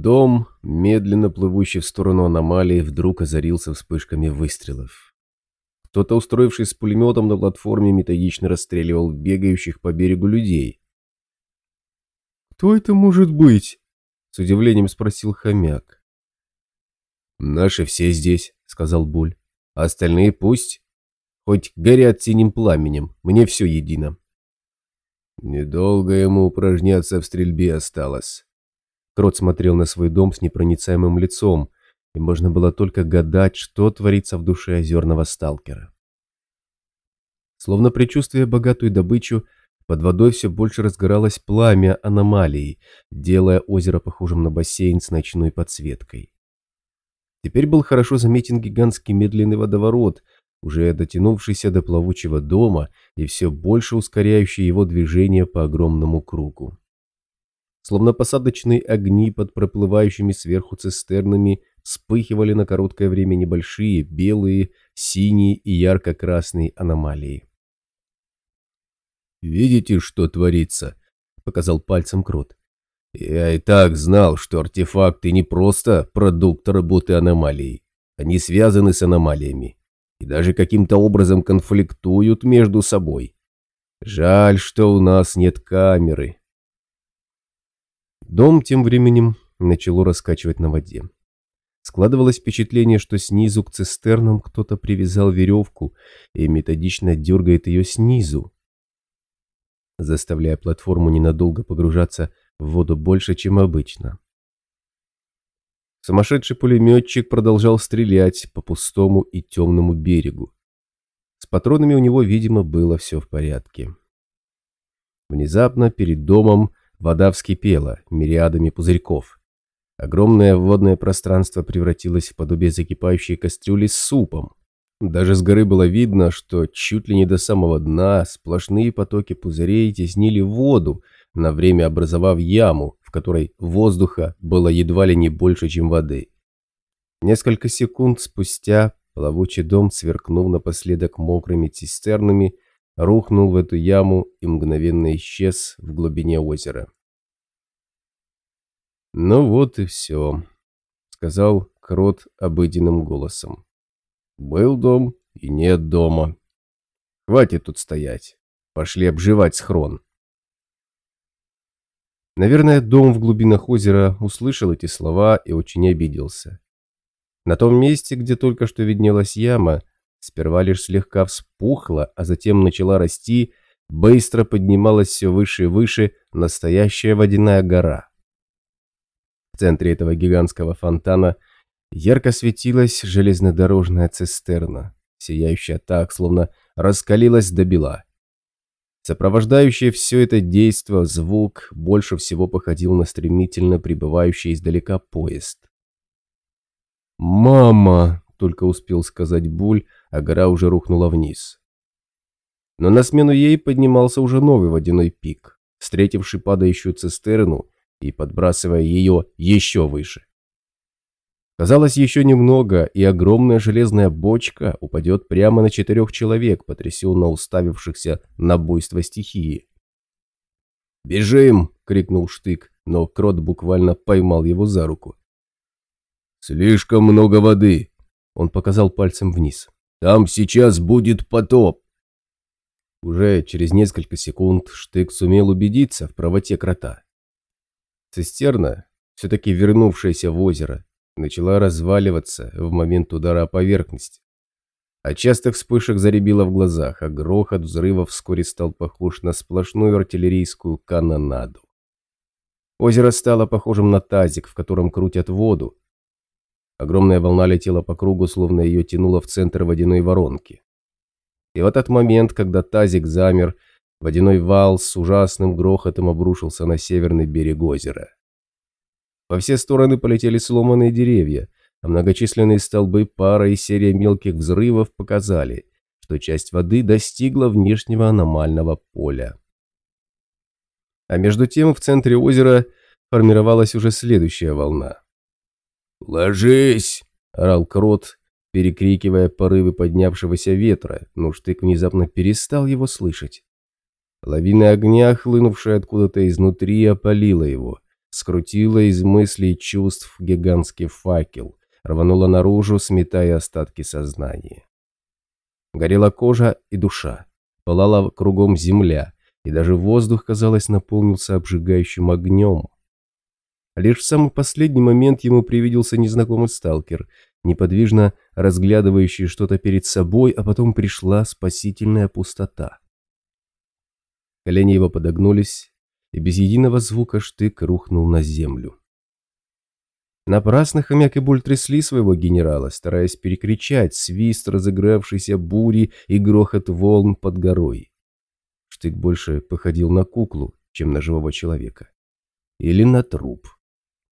Дом, медленно плывущий в сторону аномалии, вдруг озарился вспышками выстрелов. Кто-то, устроившись с пулеметом на платформе, методично расстреливал бегающих по берегу людей. «Кто это может быть?» — с удивлением спросил хомяк. «Наши все здесь», — сказал Буль. «А остальные пусть. Хоть горят синим пламенем, мне все едино». Недолго ему упражняться в стрельбе осталось. Крот смотрел на свой дом с непроницаемым лицом, и можно было только гадать, что творится в душе озерного сталкера. Словно предчувствуя богатую добычу, под водой все больше разгоралось пламя аномалии, делая озеро похожим на бассейн с ночной подсветкой. Теперь был хорошо заметен гигантский медленный водоворот, уже дотянувшийся до плавучего дома и все больше ускоряющий его движение по огромному кругу словно посадочные огни под проплывающими сверху цистернами, вспыхивали на короткое время небольшие белые, синие и ярко-красные аномалии. «Видите, что творится?» — показал пальцем Крот. «Я и так знал, что артефакты не просто продукт работы аномалий. Они связаны с аномалиями и даже каким-то образом конфликтуют между собой. Жаль, что у нас нет камеры, Дом тем временем начало раскачивать на воде. Складывалось впечатление, что снизу к цистернам кто-то привязал веревку и методично дергает ее снизу, заставляя платформу ненадолго погружаться в воду больше, чем обычно. Сумасшедший пулеметчик продолжал стрелять по пустому и темному берегу. С патронами у него, видимо, было все в порядке. Внезапно перед домом Вода вскипела мириадами пузырьков. Огромное водное пространство превратилось в подобие закипающей кастрюли с супом. Даже с горы было видно, что чуть ли не до самого дна сплошные потоки пузырей теснили воду, на время образовав яму, в которой воздуха было едва ли не больше, чем воды. Несколько секунд спустя плавучий дом, сверкнув напоследок мокрыми цистернами, рухнул в эту яму и мгновенно исчез в глубине озера. «Ну вот и все», — сказал Крот обыденным голосом. «Был дом и нет дома. Хватит тут стоять. Пошли обживать схрон». Наверное, дом в глубинах озера услышал эти слова и очень обиделся. На том месте, где только что виднелась яма, сперва лишь слегка вспухла, а затем начала расти, быстро поднималась все выше и выше настоящая водяная гора. В центре этого гигантского фонтана ярко светилась железнодорожная цистерна, сияющая так, словно раскалилась до бела. Сопровождающий все это действо звук больше всего походил на стремительно прибывающий издалека поезд. «Мама!» — только успел сказать Буль, а гора уже рухнула вниз. Но на смену ей поднимался уже новый водяной пик, встретивший падающую цистерну и подбрасывая ее еще выше. Казалось, еще немного, и огромная железная бочка упадет прямо на четырех человек, потрясенно уставившихся на буйство стихии. «Бежим!» — крикнул Штык, но Крот буквально поймал его за руку. «Слишком много воды!» — он показал пальцем вниз. Там сейчас будет потоп. Уже через несколько секунд Штык сумел убедиться в правоте крота. Цистерна, все-таки вернувшаяся в озеро, начала разваливаться в момент удара о поверхность. От частых вспышек заребило в глазах, а грохот взрыва вскоре стал похож на сплошную артиллерийскую канонаду. Озеро стало похожим на тазик, в котором крутят воду, Огромная волна летела по кругу, словно ее тянуло в центр водяной воронки. И в этот момент, когда тазик замер, водяной вал с ужасным грохотом обрушился на северный берег озера. Во все стороны полетели сломанные деревья, а многочисленные столбы пара и серия мелких взрывов показали, что часть воды достигла внешнего аномального поля. А между тем в центре озера формировалась уже следующая волна. «Ложись!» – орал крот, перекрикивая порывы поднявшегося ветра, но штык внезапно перестал его слышать. Лавина огня, хлынувшая откуда-то изнутри, опалила его, скрутила из мыслей и чувств гигантский факел, рванула наружу, сметая остатки сознания. Горела кожа и душа, пылала кругом земля, и даже воздух, казалось, наполнился обжигающим огнем. Лишь в самый последний момент ему привиделся незнакомый сталкер, неподвижно разглядывающий что-то перед собой, а потом пришла спасительная пустота. Колени его подогнулись, и без единого звука штык рухнул на землю. Напрасно хомяк и буль трясли своего генерала, стараясь перекричать свист разыгравшейся бури и грохот волн под горой. Штык больше походил на куклу, чем на живого человека. Или на труп.